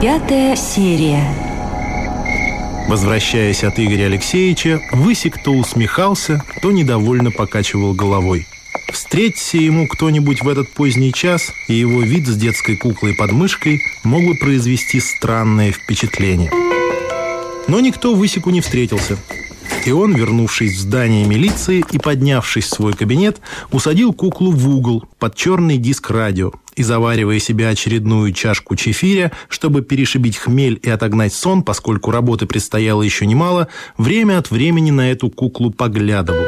Пятая серия. Возвращаясь от Игоря Алексеевича, Высик то усмехался, то недовольно покачивал головой. Встреться ему кто-нибудь в этот поздний час, и его вид с детской куклой под мышкой мог бы произвести странное впечатление. Но никто Высику не встретился. И он, вернувшись в здание милиции и поднявшись в свой кабинет, усадил куклу в угол под черный диск радио и, заваривая себе очередную чашку чефиря, чтобы перешибить хмель и отогнать сон, поскольку работы предстояло еще немало, время от времени на эту куклу поглядывал.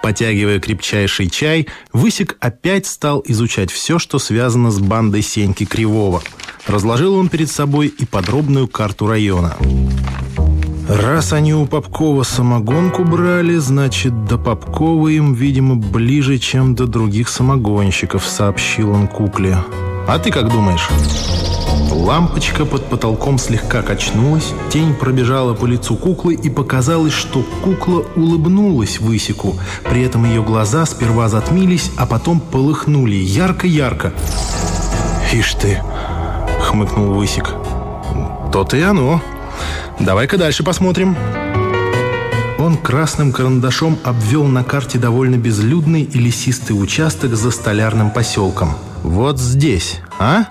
Потягивая крепчайший чай, Высик опять стал изучать все, что связано с бандой Сеньки Кривого. Разложил он перед собой и подробную карту района. Раз они у Попкова самогонку брали, значит, до Попкова им, видимо, ближе, чем до других самогонщиков, сообщил он кукле. А ты как думаешь? Лампочка под потолком слегка качнулась, тень пробежала по лицу куклы и показалось, что кукла улыбнулась Высику. При этом ее глаза сперва затмились, а потом полыхнули ярко-ярко. «Ишь ты!» — хмыкнул Высик. «То-то и оно!» Давай-ка дальше посмотрим. Он красным карандашом обвел на карте довольно безлюдный и лесистый участок за столярным поселком. Вот здесь, а?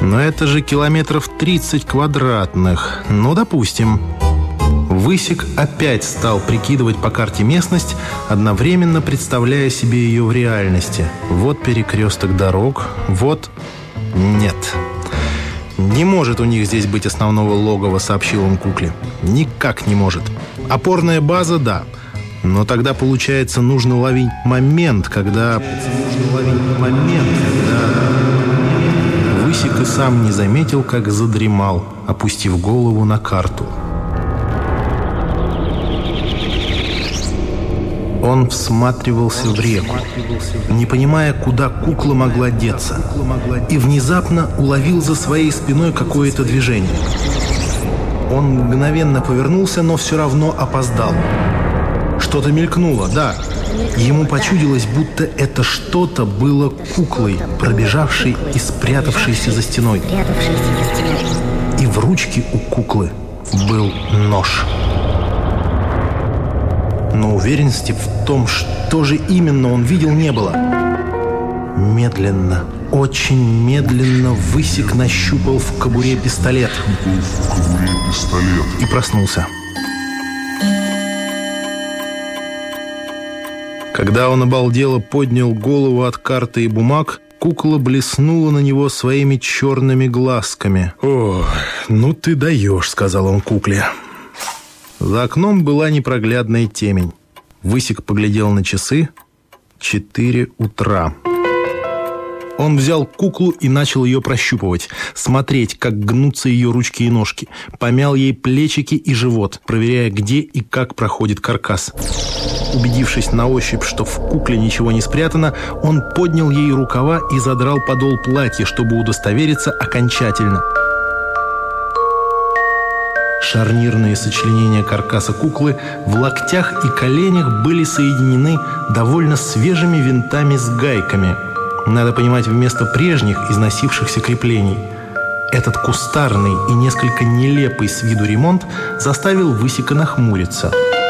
Но это же километров 30 квадратных. Ну, допустим. Высик опять стал прикидывать по карте местность, одновременно представляя себе ее в реальности. Вот перекресток дорог, вот... Нет. «Не может у них здесь быть основного логова», — сообщил он кукле. «Никак не может. Опорная база — да. Но тогда, получается, нужно ловить момент, когда... Нужно ловить момент, когда... Высик и сам не заметил, как задремал, опустив голову на карту. Он всматривался в реку, не понимая, куда кукла могла деться, и внезапно уловил за своей спиной какое-то движение. Он мгновенно повернулся, но все равно опоздал. Что-то мелькнуло, да. Ему почудилось, будто это что-то было куклой, пробежавшей и спрятавшейся за стеной. И в ручке у куклы был нож но уверенности в том, что же именно он видел, не было. Медленно, очень медленно Высик нащупал в кобуре пистолет. В кобуре пистолет. И проснулся. Когда он обалдело поднял голову от карты и бумаг, кукла блеснула на него своими черными глазками. «О, ну ты даешь», — сказал он кукле. За окном была непроглядная темень. Высик поглядел на часы. Четыре утра. Он взял куклу и начал ее прощупывать, смотреть, как гнутся ее ручки и ножки. Помял ей плечики и живот, проверяя, где и как проходит каркас. Убедившись на ощупь, что в кукле ничего не спрятано, он поднял ей рукава и задрал подол платья, чтобы удостовериться окончательно – Шарнирные сочленения каркаса куклы в локтях и коленях были соединены довольно свежими винтами с гайками. Надо понимать, вместо прежних износившихся креплений. Этот кустарный и несколько нелепый с виду ремонт заставил Высика нахмуриться –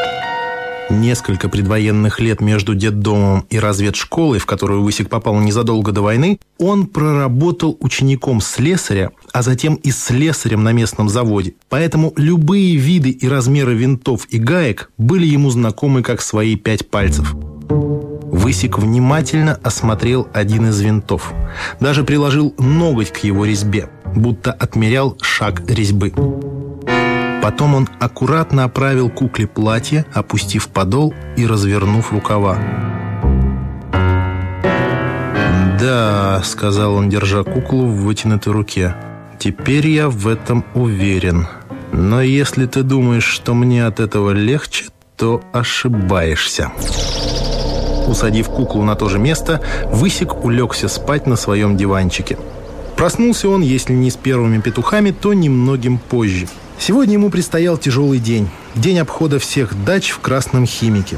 Несколько предвоенных лет между детдомом и разведшколой, в которую Высик попал незадолго до войны, он проработал учеником слесаря, а затем и слесарем на местном заводе. Поэтому любые виды и размеры винтов и гаек были ему знакомы как свои пять пальцев. Высик внимательно осмотрел один из винтов. Даже приложил ноготь к его резьбе, будто отмерял шаг резьбы. Потом он аккуратно оправил кукле платье, опустив подол и развернув рукава. «Да», — сказал он, держа куклу в вытянутой руке, — «теперь я в этом уверен. Но если ты думаешь, что мне от этого легче, то ошибаешься». Усадив куклу на то же место, Высик улегся спать на своем диванчике. Проснулся он, если не с первыми петухами, то немногим позже – Сегодня ему предстоял тяжелый день. День обхода всех дач в Красном Химике.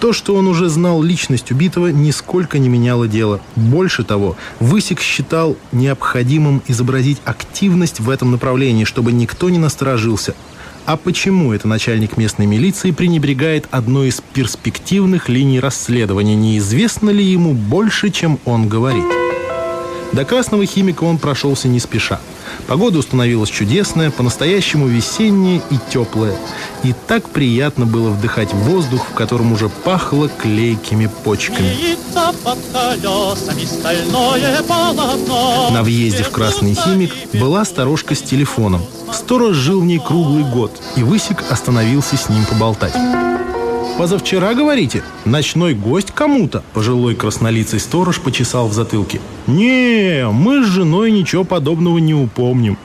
То, что он уже знал личность убитого, нисколько не меняло дело. Больше того, Высик считал необходимым изобразить активность в этом направлении, чтобы никто не насторожился. А почему это начальник местной милиции пренебрегает одной из перспективных линий расследования? Неизвестно ли ему больше, чем он говорит? До красного химика он прошелся не спеша. Погода установилась чудесная, по-настоящему весенняя и теплая. И так приятно было вдыхать воздух, в котором уже пахло клейкими почками. На въезде в Красный Химик была сторожка с телефоном. Сторож жил в ней круглый год, и Высик остановился с ним поболтать. «Позавчера, говорите? Ночной гость кому-то?» Пожилой краснолицый сторож почесал в затылке. «Не, мы с женой ничего подобного не упомним».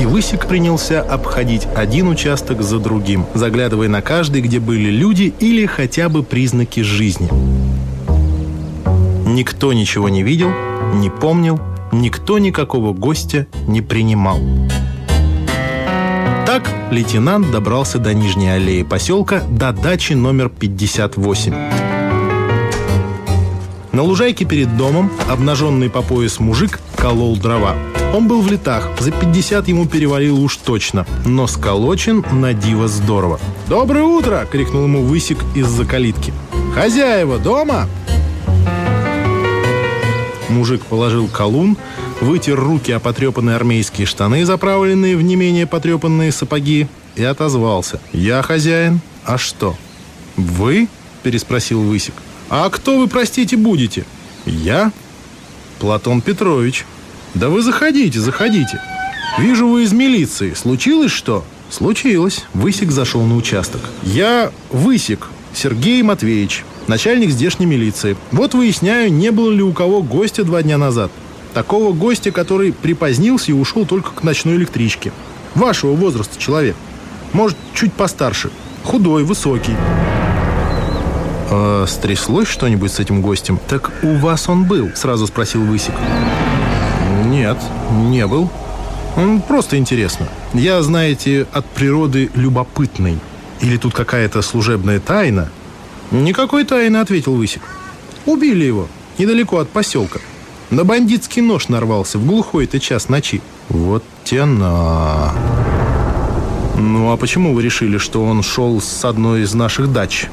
И Высик принялся обходить один участок за другим, заглядывая на каждый, где были люди или хотя бы признаки жизни. Никто ничего не видел, не помнил, никто никакого гостя не принимал. Лейтенант добрался до нижней аллеи поселка, до дачи номер 58. На лужайке перед домом обнаженный по пояс мужик колол дрова. Он был в летах, за 50 ему перевалил уж точно, но сколочен на диво здорово. «Доброе утро!» — крикнул ему Высик из-за калитки. «Хозяева дома?» Мужик положил колун, вытер руки о потрепанные армейские штаны, заправленные в не менее потрепанные сапоги, и отозвался. «Я хозяин. А что?» «Вы?» – переспросил Высик. «А кто вы, простите, будете?» «Я?» «Платон Петрович». «Да вы заходите, заходите. Вижу, вы из милиции. Случилось что?» «Случилось». Высик зашел на участок. «Я Высик, Сергей Матвеевич, начальник здешней милиции. Вот выясняю, не было ли у кого гостя два дня назад. Такого гостя, который припозднился и ушел только к ночной электричке. Вашего возраста человек. Может, чуть постарше. Худой, высокий. «А стряслось что-нибудь с этим гостем?» «Так у вас он был?» Сразу спросил Высик. «Нет, не был. Просто интересно. Я, знаете, от природы любопытный. Или тут какая-то служебная тайна?» «Никакой тайны», — ответил Высик. «Убили его недалеко от поселка. На бандитский нож нарвался в глухой-то час ночи. Вот тяна. Ну, а почему вы решили, что он шел с одной из наших дач?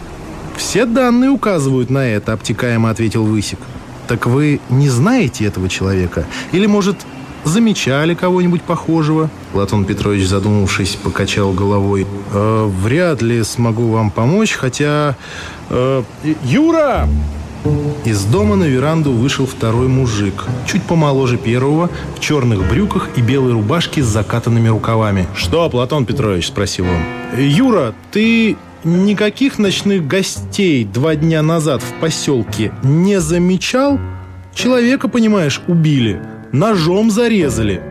Все данные указывают на это, обтекаемо ответил Высик. Так вы не знаете этого человека? Или, может, замечали кого-нибудь похожего?» Платон Петрович, задумавшись, покачал головой. «Э, «Вряд ли смогу вам помочь, хотя...» э, «Юра!» Из дома на веранду вышел второй мужик, чуть помоложе первого, в черных брюках и белой рубашке с закатанными рукавами. «Что, Платон Петрович?» – спросил он. «Юра, ты никаких ночных гостей два дня назад в поселке не замечал? Человека, понимаешь, убили, ножом зарезали».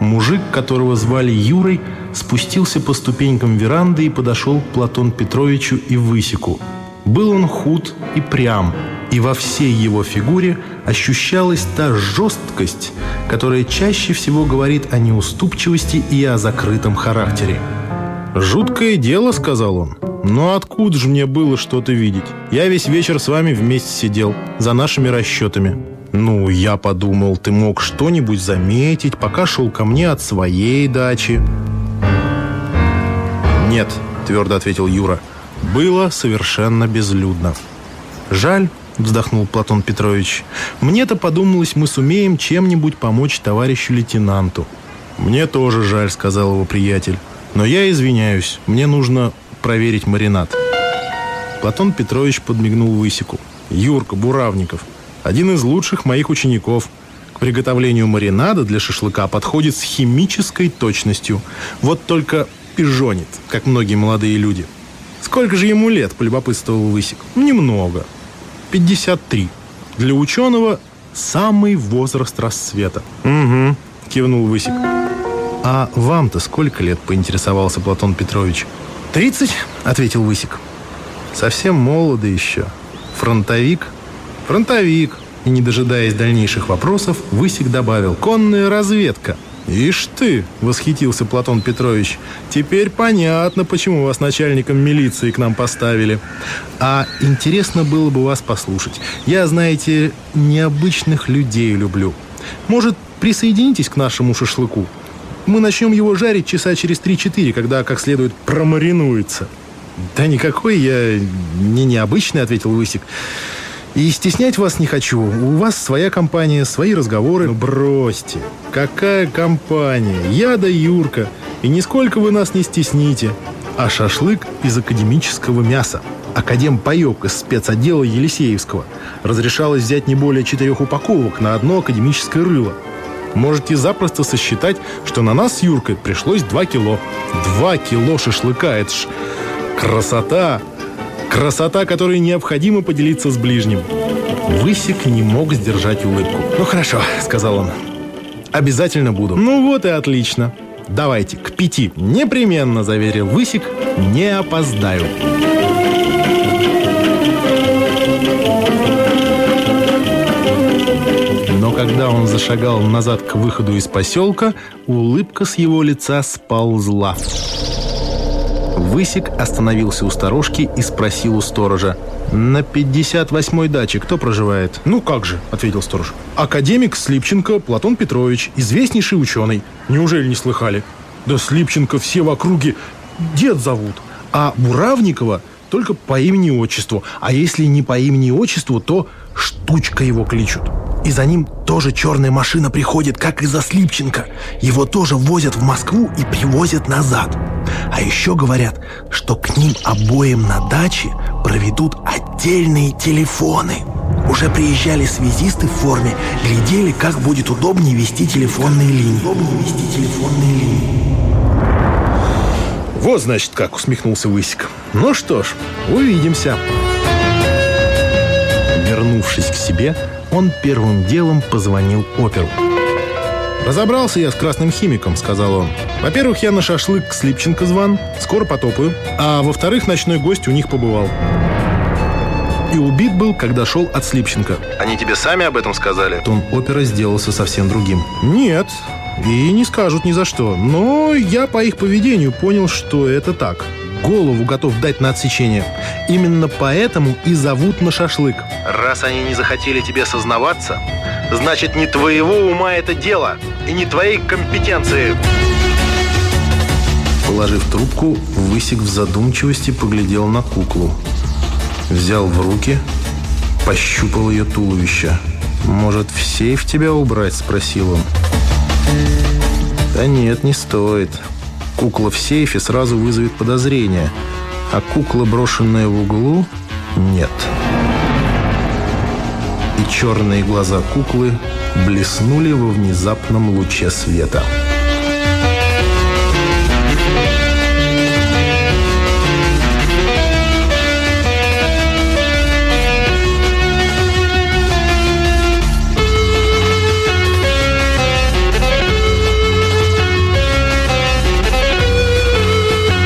Мужик, которого звали Юрой, спустился по ступенькам веранды и подошел к Платон Петровичу и Высику. Был он худ и прям – и во всей его фигуре ощущалась та жесткость, которая чаще всего говорит о неуступчивости и о закрытом характере. «Жуткое дело», — сказал он. «Но откуда же мне было что-то видеть? Я весь вечер с вами вместе сидел, за нашими расчетами». «Ну, я подумал, ты мог что-нибудь заметить, пока шел ко мне от своей дачи». «Нет», — твердо ответил Юра, — «было совершенно безлюдно». «Жаль, — вздохнул Платон Петрович. «Мне-то подумалось, мы сумеем чем-нибудь помочь товарищу лейтенанту». «Мне тоже жаль», — сказал его приятель. «Но я извиняюсь, мне нужно проверить маринад». Платон Петрович подмигнул Высику. «Юрка Буравников, один из лучших моих учеников. К приготовлению маринада для шашлыка подходит с химической точностью. Вот только пижонит, как многие молодые люди». «Сколько же ему лет?» – полюбопытствовал Высик. «Немного. 53. Для ученого самый возраст рассвета. Угу, кивнул Высик. А вам-то сколько лет, поинтересовался Платон Петрович. «Тридцать», — ответил Высик. «Совсем молодый еще. Фронтовик?» «Фронтовик». И, не дожидаясь дальнейших вопросов, Высик добавил «Конная разведка». «Ишь ты!» — восхитился Платон Петрович. «Теперь понятно, почему вас начальником милиции к нам поставили. А интересно было бы вас послушать. Я, знаете, необычных людей люблю. Может, присоединитесь к нашему шашлыку? Мы начнем его жарить часа через 3-4, когда как следует промаринуется». «Да никакой я не необычный», — ответил Лысик. И стеснять вас не хочу. У вас своя компания, свои разговоры. Ну, бросьте. Какая компания? Я да Юрка. И нисколько вы нас не стесните. А шашлык из академического мяса. Академпаек из спецотдела Елисеевского. Разрешалось взять не более четырех упаковок на одно академическое рыло. Можете запросто сосчитать, что на нас с Юркой пришлось два кило. Два кило шашлыка. Это ж красота! Красота, которой необходимо поделиться с ближним. Высик не мог сдержать улыбку. «Ну хорошо», — сказал он. «Обязательно буду». «Ну вот и отлично. Давайте, к пяти». Непременно, заверил Высик. «Не опоздаю». Но когда он зашагал назад к выходу из поселка, улыбка с его лица сползла. Высик остановился у сторожки и спросил у сторожа. «На 58-й даче кто проживает?» «Ну как же», — ответил сторож. «Академик Слипченко Платон Петрович, известнейший ученый. Неужели не слыхали?» «Да Слипченко все в округе дед зовут, а Буравникова только по имени и отчеству. А если не по имени и отчеству, то штучка его кличут». И за ним тоже черная машина приходит, как и за Слипченко. Его тоже возят в Москву и привозят назад. А еще говорят, что к ним обоим на даче проведут отдельные телефоны. Уже приезжали связисты в форме, глядели, как будет удобнее вести телефонные линии. Удобнее вести телефонные линии. Вот, значит, как усмехнулся Высик. Ну что ж, увидимся. Вернувшись к себе, он первым делом позвонил оперу. «Разобрался я с красным химиком», — сказал он. «Во-первых, я на шашлык к Слипченко зван, скоро потопаю. А во-вторых, ночной гость у них побывал. И убит был, когда шел от Слипченко». «Они тебе сами об этом сказали?» Тон опера сделался совсем другим. «Нет, и не скажут ни за что. Но я по их поведению понял, что это так. Голову готов дать на отсечение. Именно поэтому и зовут на шашлык. Раз они не захотели тебе сознаваться, значит, не твоего ума это дело и не твоей компетенции. Положив трубку, Высик в задумчивости поглядел на куклу. Взял в руки, пощупал ее туловище. «Может, в сейф тебя убрать?» – спросил он. «Да нет, не стоит. Кукла в сейфе сразу вызовет подозрение, а кукла, брошенная в углу, нет». Черные глаза куклы блеснули во внезапном луче света.